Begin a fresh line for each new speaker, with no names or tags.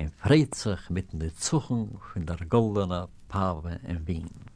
und freut sich mit den Zuchen von der goldenen Pave in Wien.